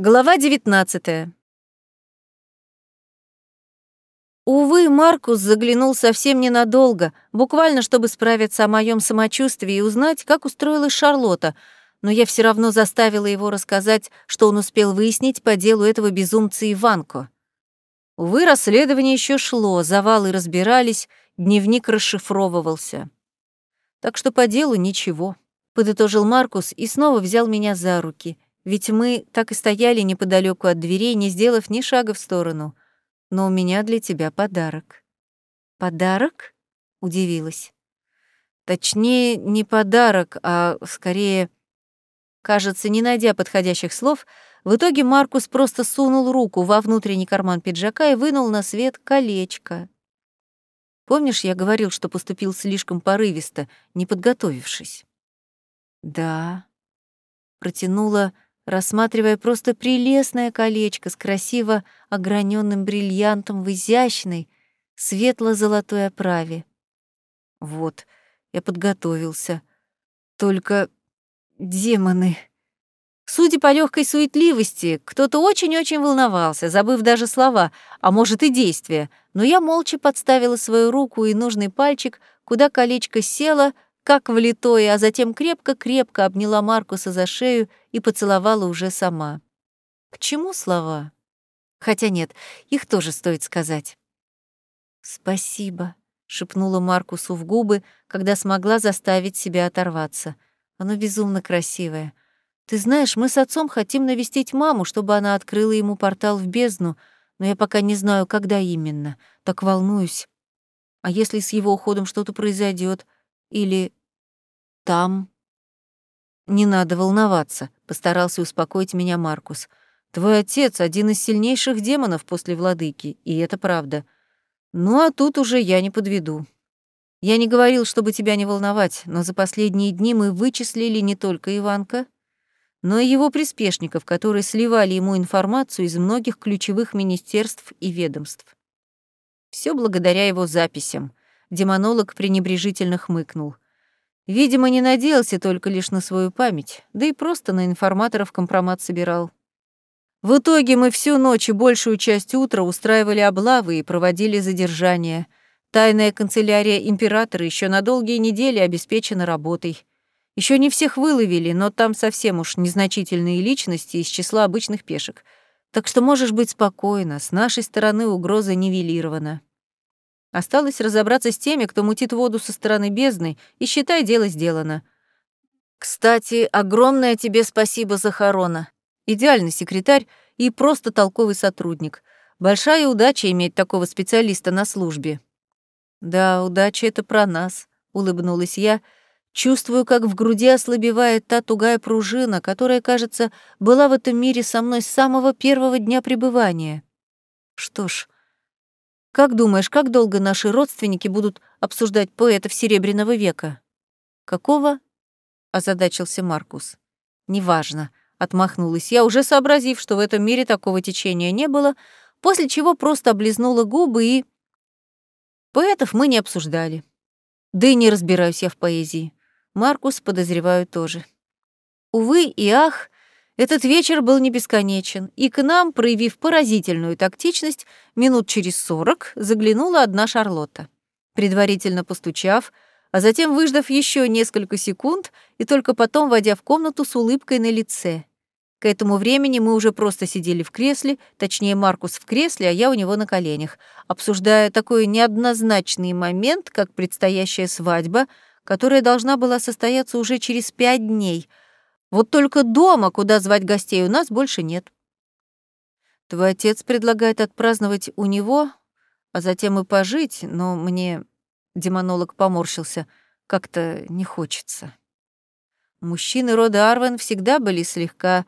Глава 19 Увы, Маркус заглянул совсем ненадолго, буквально чтобы справиться о моем самочувствии и узнать, как устроилась Шарлотта, но я все равно заставила его рассказать, что он успел выяснить по делу этого безумца Иванко. Увы, расследование еще шло, завалы разбирались, дневник расшифровывался. Так что по делу ничего, подытожил Маркус и снова взял меня за руки — ведь мы так и стояли неподалеку от дверей, не сделав ни шага в сторону. Но у меня для тебя подарок. Подарок? Удивилась. Точнее, не подарок, а скорее... Кажется, не найдя подходящих слов, в итоге Маркус просто сунул руку во внутренний карман пиджака и вынул на свет колечко. Помнишь, я говорил, что поступил слишком порывисто, не подготовившись? Да. Протянула рассматривая просто прелестное колечко с красиво ограненным бриллиантом в изящной, светло-золотой оправе. Вот, я подготовился. Только демоны. Судя по легкой суетливости, кто-то очень-очень волновался, забыв даже слова, а может и действия, но я молча подставила свою руку и нужный пальчик, куда колечко село — как влитое, а затем крепко-крепко обняла Маркуса за шею и поцеловала уже сама. К чему слова? Хотя нет, их тоже стоит сказать. «Спасибо», — шепнула Маркусу в губы, когда смогла заставить себя оторваться. «Оно безумно красивое. Ты знаешь, мы с отцом хотим навестить маму, чтобы она открыла ему портал в бездну, но я пока не знаю, когда именно. Так волнуюсь. А если с его уходом что-то произойдет? Или там. Не надо волноваться, постарался успокоить меня Маркус. Твой отец один из сильнейших демонов после владыки, и это правда. Ну а тут уже я не подведу. Я не говорил, чтобы тебя не волновать, но за последние дни мы вычислили не только Иванка, но и его приспешников, которые сливали ему информацию из многих ключевых министерств и ведомств. Все благодаря его записям. Демонолог пренебрежительно хмыкнул — Видимо, не надеялся только лишь на свою память, да и просто на информаторов компромат собирал. В итоге мы всю ночь и большую часть утра устраивали облавы и проводили задержания. Тайная канцелярия императора еще на долгие недели обеспечена работой. Еще не всех выловили, но там совсем уж незначительные личности из числа обычных пешек. Так что можешь быть спокойна, с нашей стороны угроза нивелирована. Осталось разобраться с теми, кто мутит воду со стороны бездны, и считай, дело сделано. Кстати, огромное тебе спасибо за Харона. Идеальный секретарь и просто толковый сотрудник. Большая удача иметь такого специалиста на службе. Да, удача — это про нас, — улыбнулась я, чувствую, как в груди ослабевает та тугая пружина, которая, кажется, была в этом мире со мной с самого первого дня пребывания. Что ж, как думаешь, как долго наши родственники будут обсуждать поэтов Серебряного века? Какого? озадачился Маркус. Неважно, отмахнулась я, уже сообразив, что в этом мире такого течения не было, после чего просто облизнула губы и Поэтов мы не обсуждали. Да и не разбираюсь я в поэзии. Маркус, подозреваю, тоже. Увы и ах, этот вечер был не бесконечен, и к нам, проявив поразительную тактичность, минут через сорок заглянула одна Шарлотта. Предварительно постучав, а затем выждав еще несколько секунд и только потом войдя в комнату с улыбкой на лице. К этому времени мы уже просто сидели в кресле, точнее, Маркус в кресле, а я у него на коленях, обсуждая такой неоднозначный момент, как предстоящая свадьба, которая должна была состояться уже через пять дней — вот только дома, куда звать гостей, у нас больше нет. Твой отец предлагает отпраздновать у него, а затем и пожить, но мне, демонолог поморщился, как-то не хочется. Мужчины рода Арвен всегда были слегка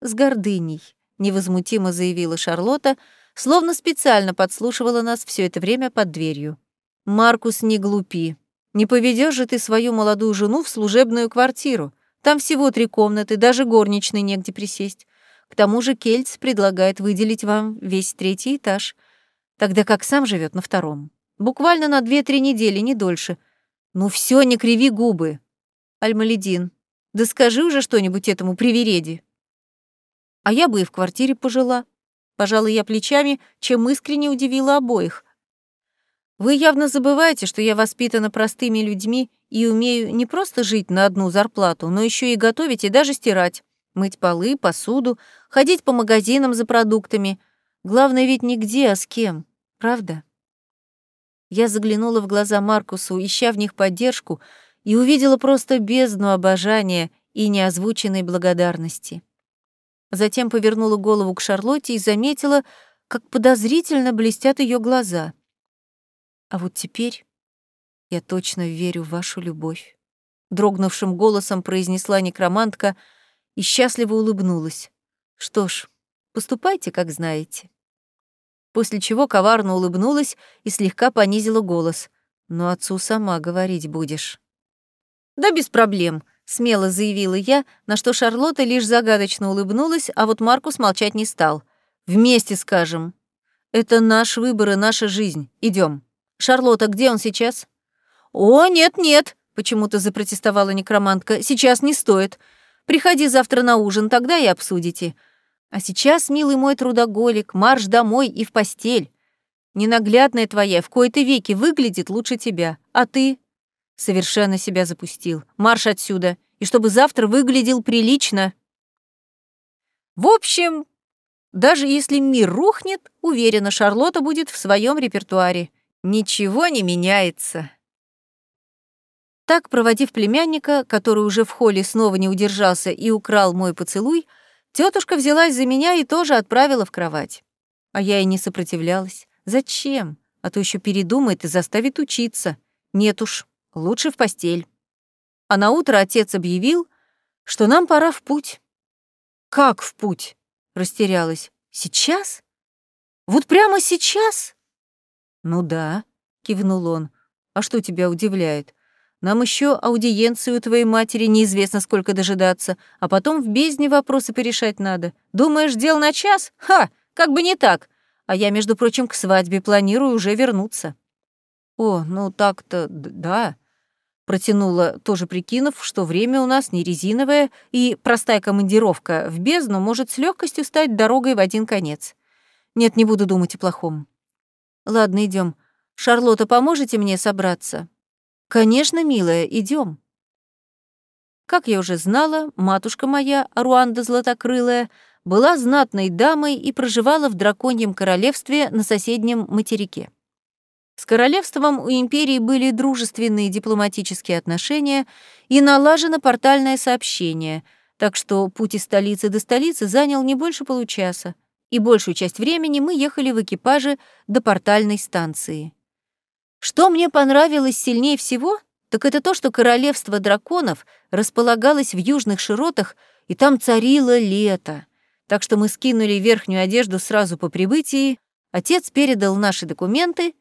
с гордыней, невозмутимо заявила Шарлотта, словно специально подслушивала нас все это время под дверью. Маркус, не глупи. Не поведешь же ты свою молодую жену в служебную квартиру. Там всего три комнаты, даже горничной негде присесть. К тому же Кельц предлагает выделить вам весь третий этаж, тогда как сам живет на втором. Буквально на две-три недели, не дольше. Ну все, не криви губы. Альмаледин, да скажи уже что-нибудь этому привереди. А я бы и в квартире пожила. Пожалуй, я плечами, чем искренне удивила обоих. Вы явно забываете, что я воспитана простыми людьми и умею не просто жить на одну зарплату, но еще и готовить и даже стирать, мыть полы, посуду, ходить по магазинам за продуктами. Главное ведь не где, а с кем. Правда? Я заглянула в глаза Маркусу, ища в них поддержку, и увидела просто бездну обожания и неозвученной благодарности. Затем повернула голову к Шарлотте и заметила, как подозрительно блестят ее глаза. А вот теперь я точно верю в вашу любовь. Дрогнувшим голосом произнесла некромантка и счастливо улыбнулась. Что ж, поступайте, как знаете. После чего коварно улыбнулась и слегка понизила голос. Но отцу сама говорить будешь. Да без проблем, смело заявила я, на что Шарлотта лишь загадочно улыбнулась, а вот Маркус молчать не стал. Вместе скажем. Это наш выбор и наша жизнь. Идем. Шарлотта, где он сейчас? О, нет-нет, почему-то запротестовала некромантка. Сейчас не стоит. Приходи завтра на ужин, тогда и обсудите. А сейчас, милый мой трудоголик, марш домой и в постель. Ненаглядная твоя в кои-то веки выглядит лучше тебя. А ты? Совершенно себя запустил. Марш отсюда. И чтобы завтра выглядел прилично. В общем, даже если мир рухнет, уверена, Шарлотта будет в своем репертуаре. Ничего не меняется. Так, проводив племянника, который уже в холле снова не удержался и украл мой поцелуй, тетушка взялась за меня и тоже отправила в кровать. А я и не сопротивлялась. Зачем? А то еще передумает и заставит учиться. Нет уж, лучше в постель. А на утро отец объявил, что нам пора в путь. Как в путь? Растерялась. Сейчас? Вот прямо сейчас? «Ну да», — кивнул он. «А что тебя удивляет? Нам еще аудиенцию твоей матери неизвестно сколько дожидаться, а потом в бездне вопросы порешать надо. Думаешь, дел на час? Ха, как бы не так. А я, между прочим, к свадьбе планирую уже вернуться». «О, ну так-то да», — протянула, тоже прикинув, что время у нас не резиновое, и простая командировка в бездну может с легкостью стать дорогой в один конец. Нет, не буду думать о плохом. Ладно, идем. Шарлотта, поможете мне собраться? Конечно, милая, идем. Как я уже знала, матушка моя, Руанда Златокрылая, была знатной дамой и проживала в драконьем королевстве на соседнем материке. С королевством у империи были дружественные дипломатические отношения и налажено портальное сообщение, так что путь из столицы до столицы занял не больше получаса и большую часть времени мы ехали в экипаже до портальной станции. Что мне понравилось сильнее всего, так это то, что королевство драконов располагалось в южных широтах, и там царило лето. Так что мы скинули верхнюю одежду сразу по прибытии, отец передал наши документы,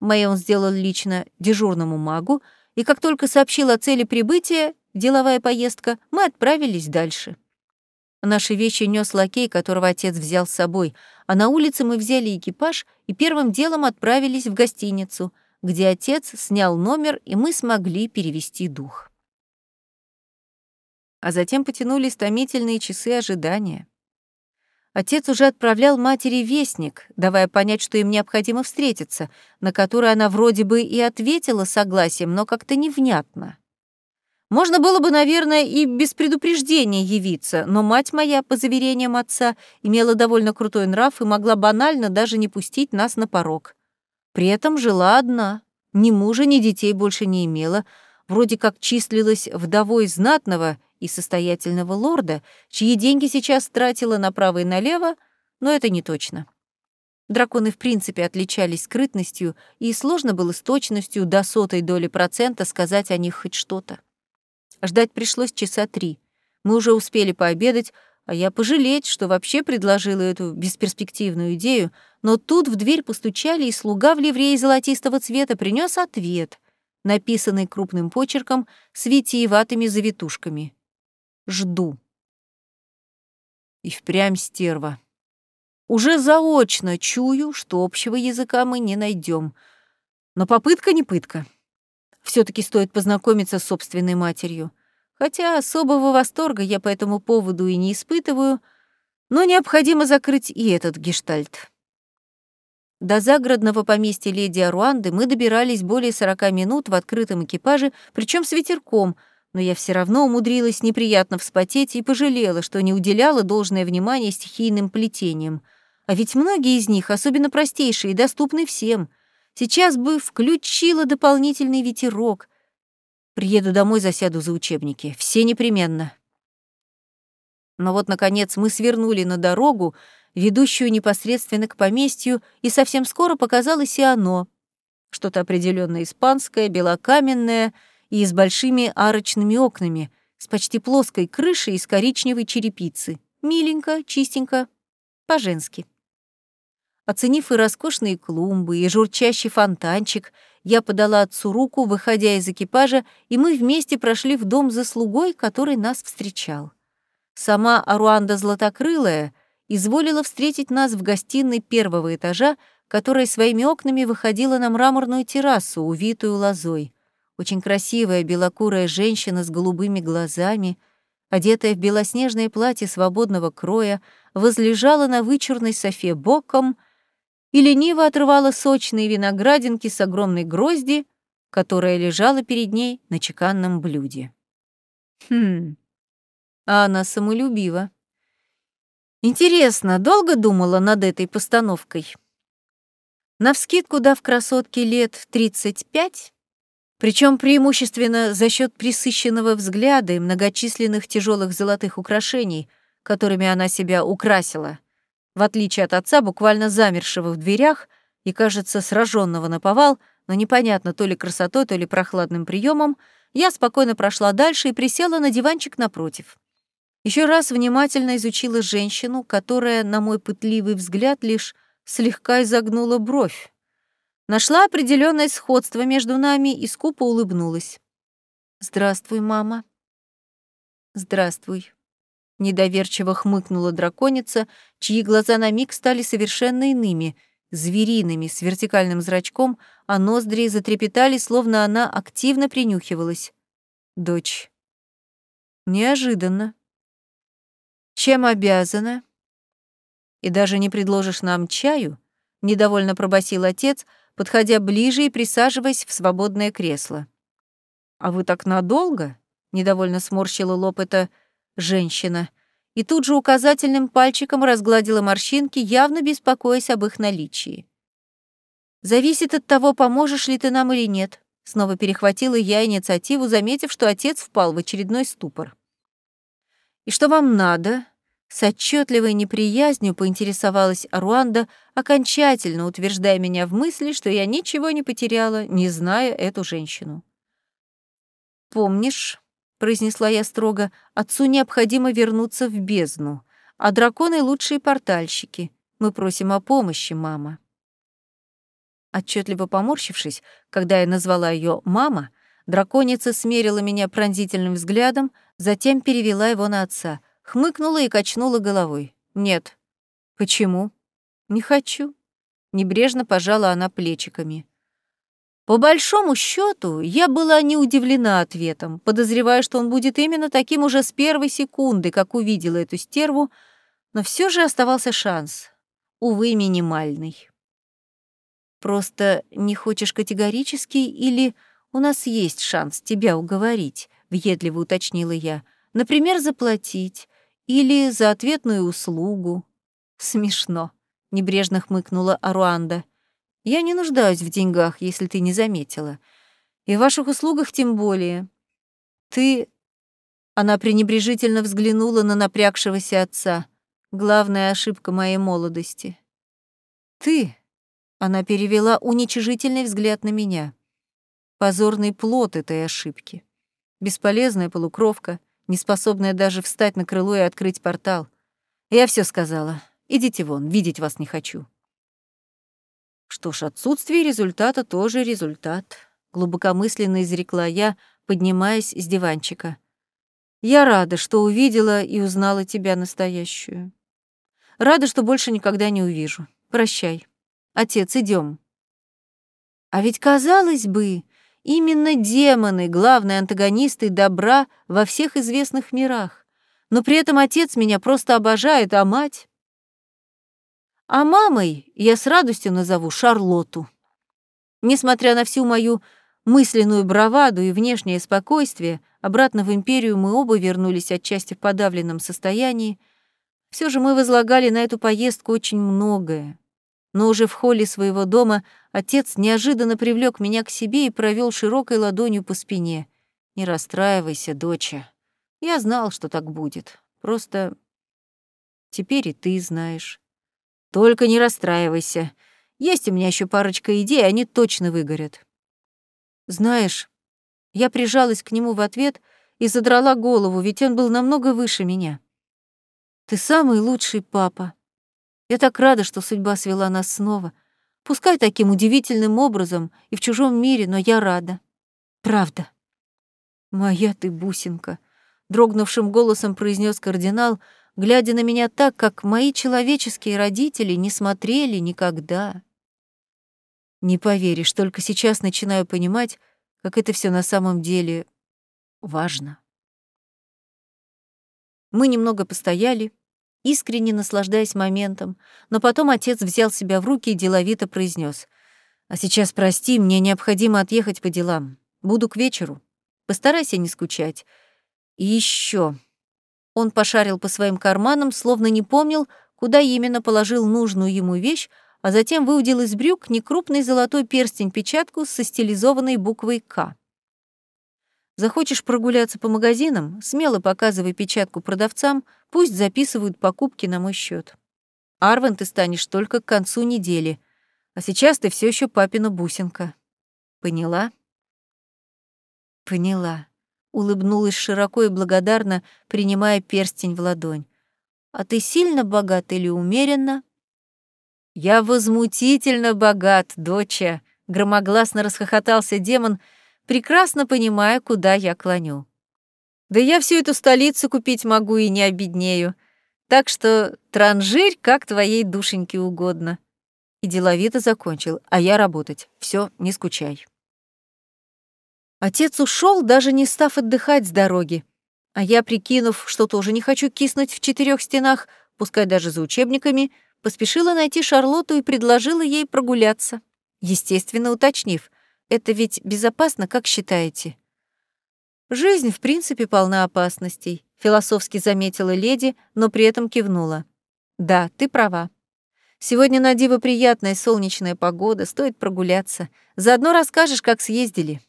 мои он сделал лично дежурному магу, и как только сообщил о цели прибытия, деловая поездка, мы отправились дальше. Наши вещи нес лакей, которого отец взял с собой, а на улице мы взяли экипаж и первым делом отправились в гостиницу, где отец снял номер, и мы смогли перевести дух. А затем потянулись томительные часы ожидания. Отец уже отправлял матери вестник, давая понять, что им необходимо встретиться, на который она вроде бы и ответила согласием, но как-то невнятно. Можно было бы, наверное, и без предупреждения явиться, но мать моя, по заверениям отца, имела довольно крутой нрав и могла банально даже не пустить нас на порог. При этом жила одна, ни мужа, ни детей больше не имела, вроде как числилась вдовой знатного и состоятельного лорда, чьи деньги сейчас тратила направо и налево, но это не точно. Драконы в принципе отличались скрытностью, и сложно было с точностью до сотой доли процента сказать о них хоть что-то. Ждать пришлось часа три. Мы уже успели пообедать, а я пожалеть, что вообще предложила эту бесперспективную идею, но тут в дверь постучали, и слуга в ливрее золотистого цвета принес ответ, написанный крупным почерком с витиеватыми завитушками. «Жду». И впрямь стерва. Уже заочно чую, что общего языка мы не найдем. Но попытка не пытка все таки стоит познакомиться с собственной матерью. Хотя особого восторга я по этому поводу и не испытываю, Но необходимо закрыть и этот гештальт. До загородного поместья леди Аруанды мы добирались более 40 минут в открытом экипаже, причем с ветерком, но я все равно умудрилась неприятно вспотеть и пожалела, что не уделяла должное внимание стихийным плетениям. А ведь многие из них, особенно простейшие, доступны всем. Сейчас бы включила дополнительный ветерок. Приеду домой, засяду за учебники. Все непременно. Но вот, наконец, мы свернули на дорогу, ведущую непосредственно к поместью, и совсем скоро показалось и оно. Что-то определенно испанское, белокаменное и с большими арочными окнами, с почти плоской крышей из коричневой черепицы. Миленько, чистенько, по-женски. Оценив и роскошные клумбы, и журчащий фонтанчик, я подала отцу руку, выходя из экипажа, и мы вместе прошли в дом за слугой, который нас встречал. Сама Аруанда Златокрылая изволила встретить нас в гостиной первого этажа, которая своими окнами выходила на мраморную террасу, увитую лозой. Очень красивая белокурая женщина с голубыми глазами, одетая в белоснежное платье свободного кроя, возлежала на вычурной софе боком и лениво отрывала сочные виноградинки с огромной грозди, которая лежала перед ней на чеканном блюде. Хм, а она самолюбива. Интересно, долго думала над этой постановкой? Навскидку дав красотке лет 35, причем преимущественно за счет присыщенного взгляда и многочисленных тяжелых золотых украшений, которыми она себя украсила, в отличие от отца, буквально замершего в дверях и, кажется, сраженного на повал, но непонятно то ли красотой, то ли прохладным приемом, я спокойно прошла дальше и присела на диванчик напротив. Еще раз внимательно изучила женщину, которая, на мой пытливый взгляд, лишь слегка изогнула бровь. Нашла определенное сходство между нами и скупо улыбнулась. «Здравствуй, мама». «Здравствуй», — недоверчиво хмыкнула драконица, чьи глаза на миг стали совершенно иными, звериными, с вертикальным зрачком, а ноздри затрепетали, словно она активно принюхивалась. «Дочь». «Неожиданно», чем обязана? И даже не предложишь нам чаю? Недовольно пробасил отец, подходя ближе и присаживаясь в свободное кресло. А вы так надолго? Недовольно сморщила лоб эта женщина и тут же указательным пальчиком разгладила морщинки, явно беспокоясь об их наличии. «Зависит от того, поможешь ли ты нам или нет», снова перехватила я инициативу, заметив, что отец впал в очередной ступор. «И что вам надо?» С отчетливой неприязнью поинтересовалась Аруанда, окончательно утверждая меня в мысли, что я ничего не потеряла, не зная эту женщину. «Помнишь?» — произнесла я строго, — «отцу необходимо вернуться в бездну, а драконы — лучшие портальщики. Мы просим о помощи, мама». Отчетливо поморщившись, когда я назвала ее «мама», драконица смерила меня пронзительным взглядом, затем перевела его на отца, хмыкнула и качнула головой. «Нет». «Почему?» «Не хочу». Небрежно пожала она плечиками. По большому счету, я была не удивлена ответом, подозревая, что он будет именно таким уже с первой секунды, как увидела эту стерву, но все же оставался шанс. Увы, минимальный. Просто не хочешь категорически или у нас есть шанс тебя уговорить, въедливо уточнила я. Например, заплатить или за ответную услугу. Смешно, небрежно хмыкнула Аруанда. Я не нуждаюсь в деньгах, если ты не заметила. И в ваших услугах тем более. Ты... Она пренебрежительно взглянула на напрягшегося отца. Главная ошибка моей молодости. Ты... Она перевела уничижительный взгляд на меня. Позорный плод этой ошибки. Бесполезная полукровка, неспособная даже встать на крыло и открыть портал. Я все сказала. Идите вон, видеть вас не хочу. Что ж, отсутствие результата тоже результат, глубокомысленно изрекла я, поднимаясь с диванчика. Я рада, что увидела и узнала тебя настоящую. Рада, что больше никогда не увижу. Прощай. Отец, идем. А ведь казалось бы, Именно демоны — главные антагонисты добра во всех известных мирах. но при этом отец меня просто обожает, а мать... А мамой я с радостью назову Шарлоту. Несмотря на всю мою мысленную браваду и внешнее спокойствие, обратно в империю мы оба вернулись отчасти в подавленном состоянии. Все же мы возлагали на эту поездку очень многое. Но уже в холле своего дома отец неожиданно привлек меня к себе и провел широкой ладонью по спине. «Не расстраивайся, доча. Я знал, что так будет. Просто теперь и ты знаешь». Только не расстраивайся. Есть у меня еще парочка идей, они точно выгорят. Знаешь, я прижалась к нему в ответ и задрала голову, ведь он был намного выше меня. Ты самый лучший папа. Я так рада, что судьба свела нас снова. Пускай таким удивительным образом и в чужом мире, но я рада. Правда. Моя ты бусинка, дрогнувшим голосом произнес кардинал, глядя на меня так, как мои человеческие родители не смотрели никогда. Не поверишь, только сейчас начинаю понимать, как это все на самом деле важно. Мы немного постояли, искренне наслаждаясь моментом, но потом отец взял себя в руки и деловито произнес: «А сейчас прости, мне необходимо отъехать по делам. Буду к вечеру. Постарайся не скучать. И еще. Он пошарил по своим карманам, словно не помнил, куда именно положил нужную ему вещь, а затем выудил из брюк некрупный золотой перстень-печатку со стилизованной буквой «К». Захочешь прогуляться по магазинам, смело показывай печатку продавцам, пусть записывают покупки на мой счет. Арвен ты станешь только к концу недели, а сейчас ты все еще папина бусинка. Поняла? Поняла улыбнулась широко и благодарно, принимая перстень в ладонь. «А ты сильно богат или умеренно?» «Я возмутительно богат, доча!» — громогласно расхохотался демон, прекрасно понимая, куда я клоню. «Да я всю эту столицу купить могу и не обеднею, так что транжирь как твоей душеньке угодно». И деловито закончил, а я работать. Все, не скучай. Отец ушел, даже не став отдыхать с дороги. А я, прикинув, что тоже не хочу киснуть в четырех стенах, пускай даже за учебниками, поспешила найти Шарлотту и предложила ей прогуляться. Естественно, уточнив, это ведь безопасно, как считаете? Жизнь, в принципе, полна опасностей, философски заметила леди, но при этом кивнула. Да, ты права. Сегодня на диво приятная солнечная погода, стоит прогуляться. Заодно расскажешь, как съездили.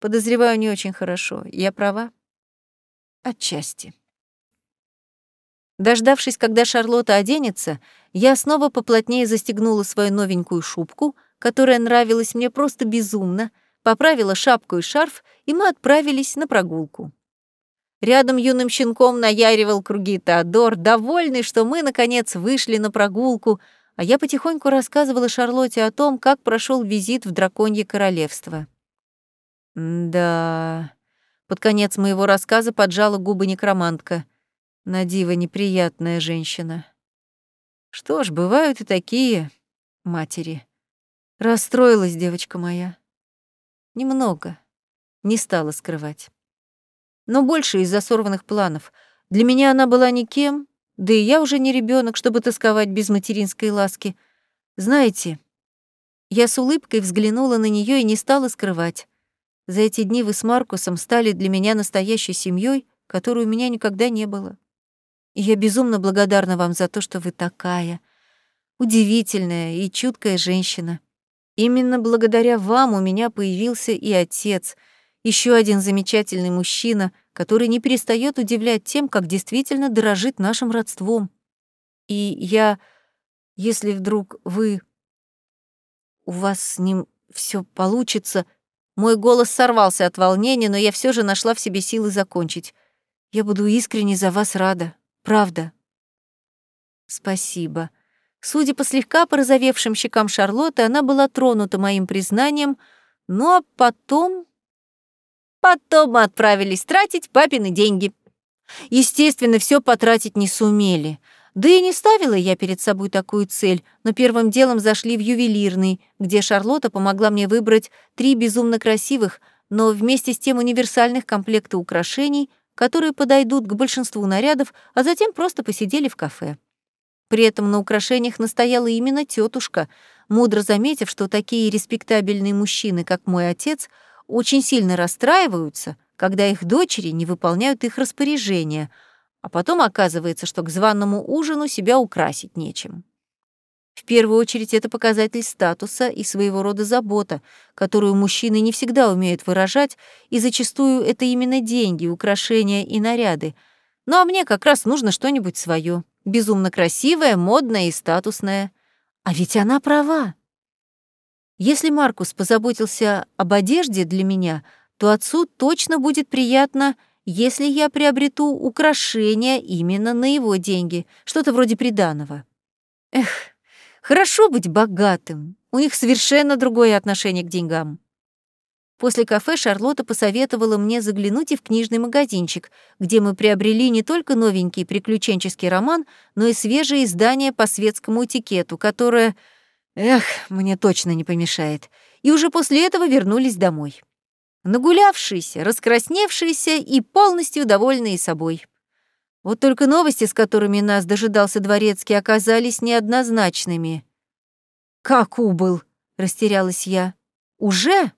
Подозреваю, не очень хорошо. Я права? Отчасти. Дождавшись, когда Шарлотта оденется, я снова поплотнее застегнула свою новенькую шубку, которая нравилась мне просто безумно, поправила шапку и шарф, и мы отправились на прогулку. Рядом юным щенком наяривал круги Теодор, довольный, что мы, наконец, вышли на прогулку, а я потихоньку рассказывала Шарлотте о том, как прошел визит в Драконье Королевство. «Да...» Под конец моего рассказа поджала губы некромантка. Надива неприятная женщина. Что ж, бывают и такие матери. Расстроилась девочка моя. Немного. Не стала скрывать. Но больше из-за сорванных планов. Для меня она была никем, да и я уже не ребенок, чтобы тосковать без материнской ласки. Знаете, я с улыбкой взглянула на нее и не стала скрывать. За эти дни вы с Маркусом стали для меня настоящей семьей, которой у меня никогда не было. И я безумно благодарна вам за то, что вы такая удивительная и чуткая женщина. Именно благодаря вам у меня появился и отец, еще один замечательный мужчина, который не перестает удивлять тем, как действительно дорожит нашим родством. И я, если вдруг вы... у вас с ним все получится, мой голос сорвался от волнения, но я все же нашла в себе силы закончить. Я буду искренне за вас рада. Правда. Спасибо. Судя по слегка порозовевшим щекам Шарлотты, она была тронута моим признанием, ну а потом... Потом мы отправились тратить папины деньги. Естественно, все потратить не сумели — да и не ставила я перед собой такую цель, но первым делом зашли в ювелирный, где Шарлотта помогла мне выбрать три безумно красивых, но вместе с тем универсальных комплекта украшений, которые подойдут к большинству нарядов, а затем просто посидели в кафе. При этом на украшениях настояла именно тетушка, мудро заметив, что такие респектабельные мужчины, как мой отец, очень сильно расстраиваются, когда их дочери не выполняют их распоряжения, а потом оказывается, что к званому ужину себя украсить нечем. В первую очередь это показатель статуса и своего рода забота, которую мужчины не всегда умеют выражать, и зачастую это именно деньги, украшения и наряды. Ну а мне как раз нужно что-нибудь свое, безумно красивое, модное и статусное. А ведь она права. Если Маркус позаботился об одежде для меня, то отцу точно будет приятно, если я приобрету украшения именно на его деньги, что-то вроде приданого. Эх, Хорошо быть богатым. У них совершенно другое отношение к деньгам. После кафе Шарлотта посоветовала мне заглянуть и в книжный магазинчик, где мы приобрели не только новенький приключенческий роман, но и свежее издание по светскому этикету, которое, эх, мне точно не помешает. И уже после этого вернулись домой. Нагулявшиеся, раскрасневшиеся и полностью довольные собой. Вот только новости, с которыми нас дожидался дворецкий, оказались неоднозначными. «Как убыл?» — растерялась я. «Уже?»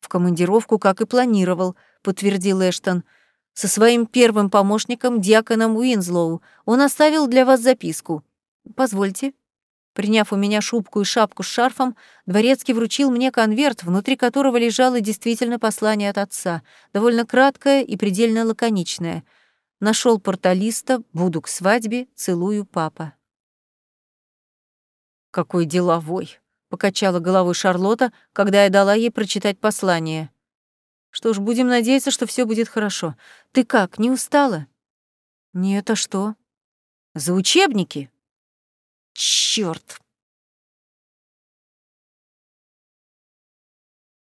«В командировку, как и планировал», — подтвердил Эштон. «Со своим первым помощником, диаконом Уинзлоу, он оставил для вас записку. Позвольте». Приняв у меня шубку и шапку с шарфом, дворецкий вручил мне конверт, внутри которого лежало действительно послание от отца, довольно краткое и предельно лаконичное — Нашел порталиста, буду к свадьбе, целую папа. «Какой деловой!» — покачала головой Шарлотта, когда я дала ей прочитать послание. «Что ж, будем надеяться, что все будет хорошо. Ты как, не устала?» «Нет, а что?» «За учебники?» «Чёрт!»